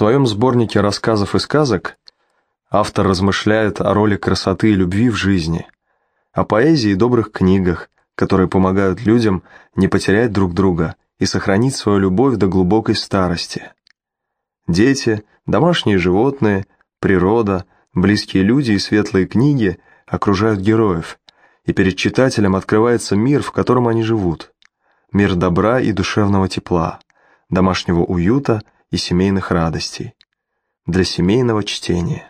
своем сборнике рассказов и сказок автор размышляет о роли красоты и любви в жизни, о поэзии и добрых книгах, которые помогают людям не потерять друг друга и сохранить свою любовь до глубокой старости. Дети, домашние животные, природа, близкие люди и светлые книги окружают героев, и перед читателем открывается мир, в котором они живут. Мир добра и душевного тепла, домашнего уюта и семейных радостей. Для семейного чтения.